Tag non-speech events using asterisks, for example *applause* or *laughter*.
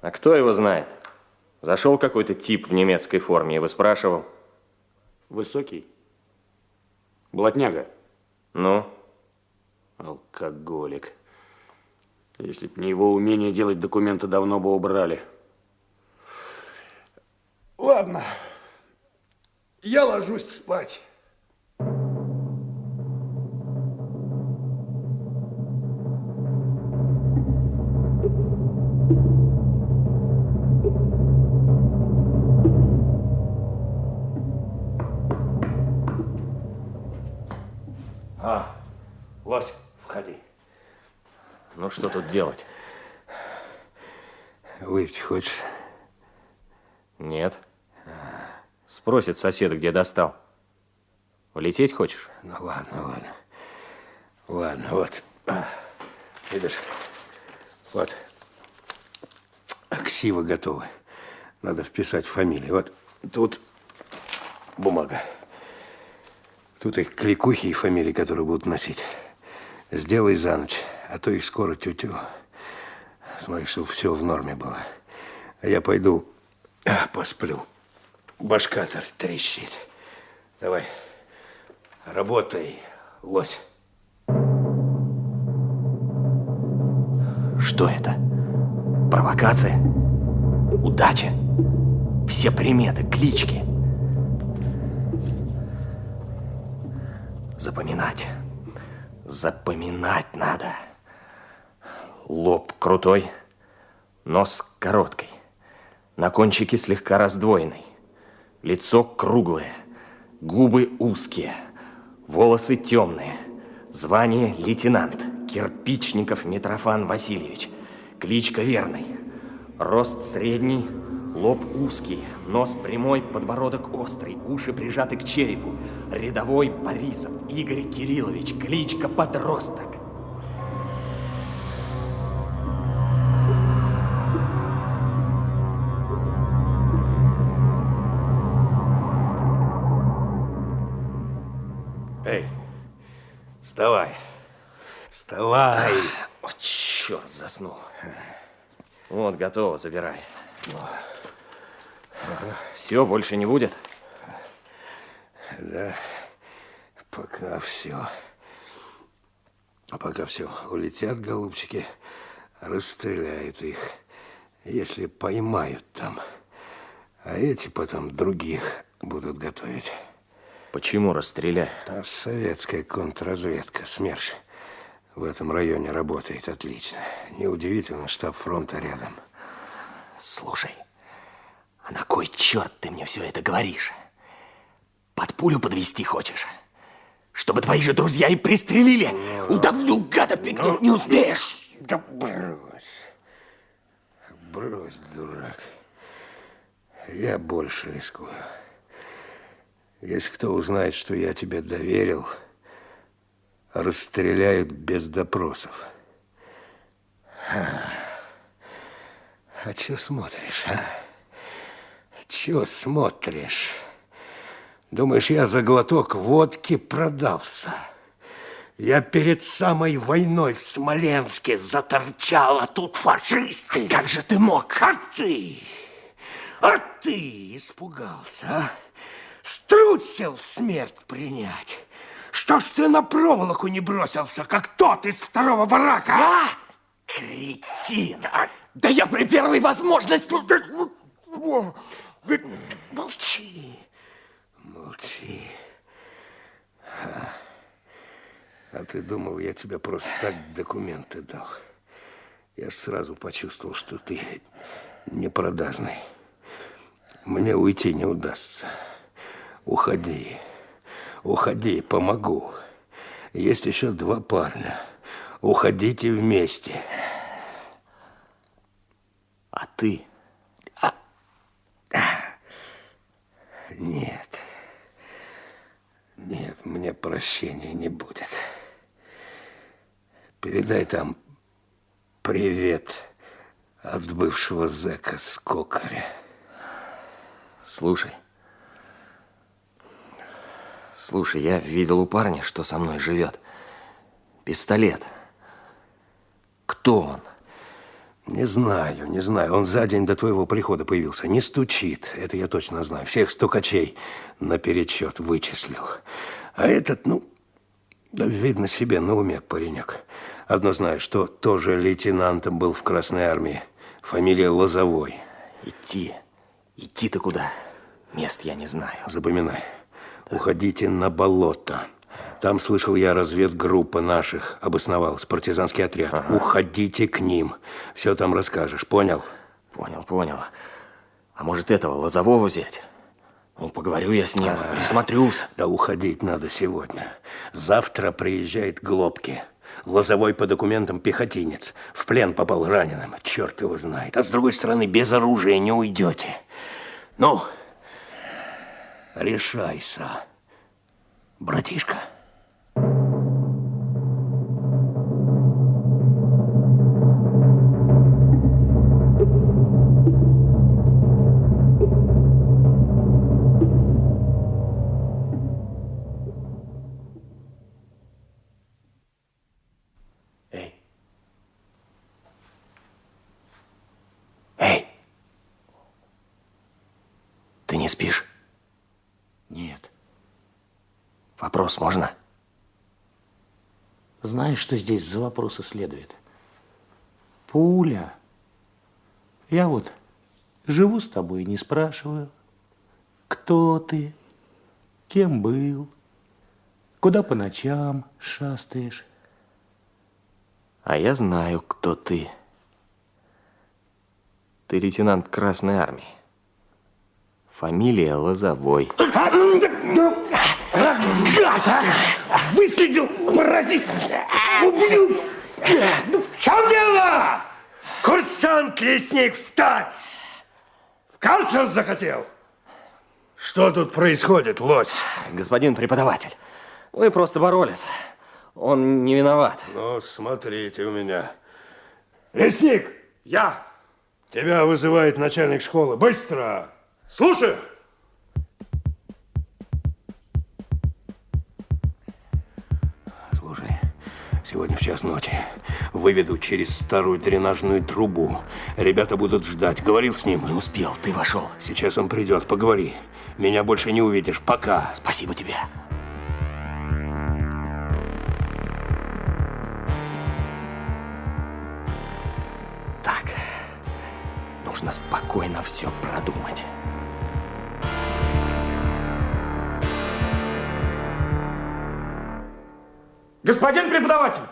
А кто его знает? Зашел какой-то тип в немецкой форме и выспрашивал. Высокий? Блатняга? Ну? Алкоголик. Если б не его умение делать документы, давно бы убрали. Ладно, я ложусь спать. Ну что тут делать? Выпить хочешь? Нет. Спросит сосед, где достал. Улететь хочешь? Ну ладно, ладно. Ладно, вот. Видишь, вот. Ксивы готовы. Надо вписать фамилию. Вот тут бумага. Тут их кликухи и фамилии, которые будут носить. Сделай за ночь, а то их скоро тю-тю. Смотри, чтобы все в норме было. А я пойду а, посплю. Башка трещит. Давай, работай, лось. Что это? Провокация? Удача? Все приметы, клички. Запоминать. Запоминать надо. Лоб крутой, нос короткий, на кончике слегка раздвоенный, лицо круглое, губы узкие, волосы темные, звание лейтенант, Кирпичников Митрофан Васильевич, кличка верный, рост средний, лоб узкий, нос прямой, подбородок острый, уши прижаты к черепу, рядовой Борисов Игорь Кириллович, кличка Подросток. Вставай. Вставай. О, черт, заснул. Вот, готово, забирай. Все, больше не будет? Да, пока все. А пока все улетят, голубчики, расстреляют их, если поймают там. А эти потом других будут готовить. Почему расстреляют? А советская контрразведка, СМЕРШ, в этом районе работает отлично. Неудивительно, штаб фронта рядом. Слушай, а на кой черт ты мне все это говоришь? Под пулю подвести хочешь? Чтобы твои же друзья и пристрелили? Удавлю, гада, пикнуть не успеешь. Да брось. Брось, дурак. Я больше рискую. Если кто узнает, что я тебе доверил, расстреляют без допросов. А, а смотришь, а? Чего смотришь? Думаешь, я за глоток водки продался? Я перед самой войной в Смоленске заторчал, а тут фашисты. Как же ты мог? А ты? А ты испугался, а? Струсил смерть принять. Что ж ты на проволоку не бросился, как тот из второго барака? Я? Кретин! Да я при первой возможности... Молчи, молчи. А, а ты думал, я тебе просто так документы дал? Я ж сразу почувствовал, что ты непродажный. Мне уйти не удастся. Уходи, уходи, помогу. Есть еще два парня. Уходите вместе. А ты? Нет. Нет, мне прощения не будет. Передай там привет от бывшего зэка с кокаря. Слушай. Слушай, я видел у парня, что со мной живет. Пистолет. Кто он? Не знаю, не знаю. Он за день до твоего прихода появился. Не стучит. Это я точно знаю. Всех стукачей наперечет вычислил. А этот, ну, да, видно себе на уме паренек. Одно знаю, что тоже лейтенантом был в Красной Армии. Фамилия Лозовой. Идти. Идти-то куда? Мест я не знаю. Запоминай. Уходите на болото. Там, слышал я, разведгруппа наших обосновалась, партизанский отряд. Ага. Уходите к ним. Все там расскажешь, понял? Понял, понял. А может, этого Лозового взять? Ну, поговорю я с ним, а, присмотрюсь. Да уходить надо сегодня. Завтра приезжает Глобки. Лозовой по документам пехотинец. В плен попал раненым. Черт его знает. А с другой стороны, без оружия не уйдете. Ну, решайся, братишка. не спишь? Нет. Вопрос можно? Знаешь, что здесь за вопросы следует? Пуля. Я вот живу с тобой и не спрашиваю, кто ты, кем был, куда по ночам шастаешь. А я знаю, кто ты. Ты лейтенант Красной Армии. Фамилия Лозовой. *coughs* Гад, а! Выследил паразит! Убью! В чем дело? Курсант Лесник, встать! В карцер захотел? Что тут происходит, лось? Господин преподаватель, вы просто боролись. Он не виноват. Ну, смотрите у меня. Лесник, я. Тебя вызывает начальник школы. Быстро! Слушаю. Сегодня в час ночи выведу через старую дренажную трубу. Ребята будут ждать. Говорил с ним? Не успел, ты вошел. Сейчас он придет, поговори. Меня больше не увидишь. Пока. Спасибо тебе. Так, нужно спокойно все продумать. Господин преподаватель!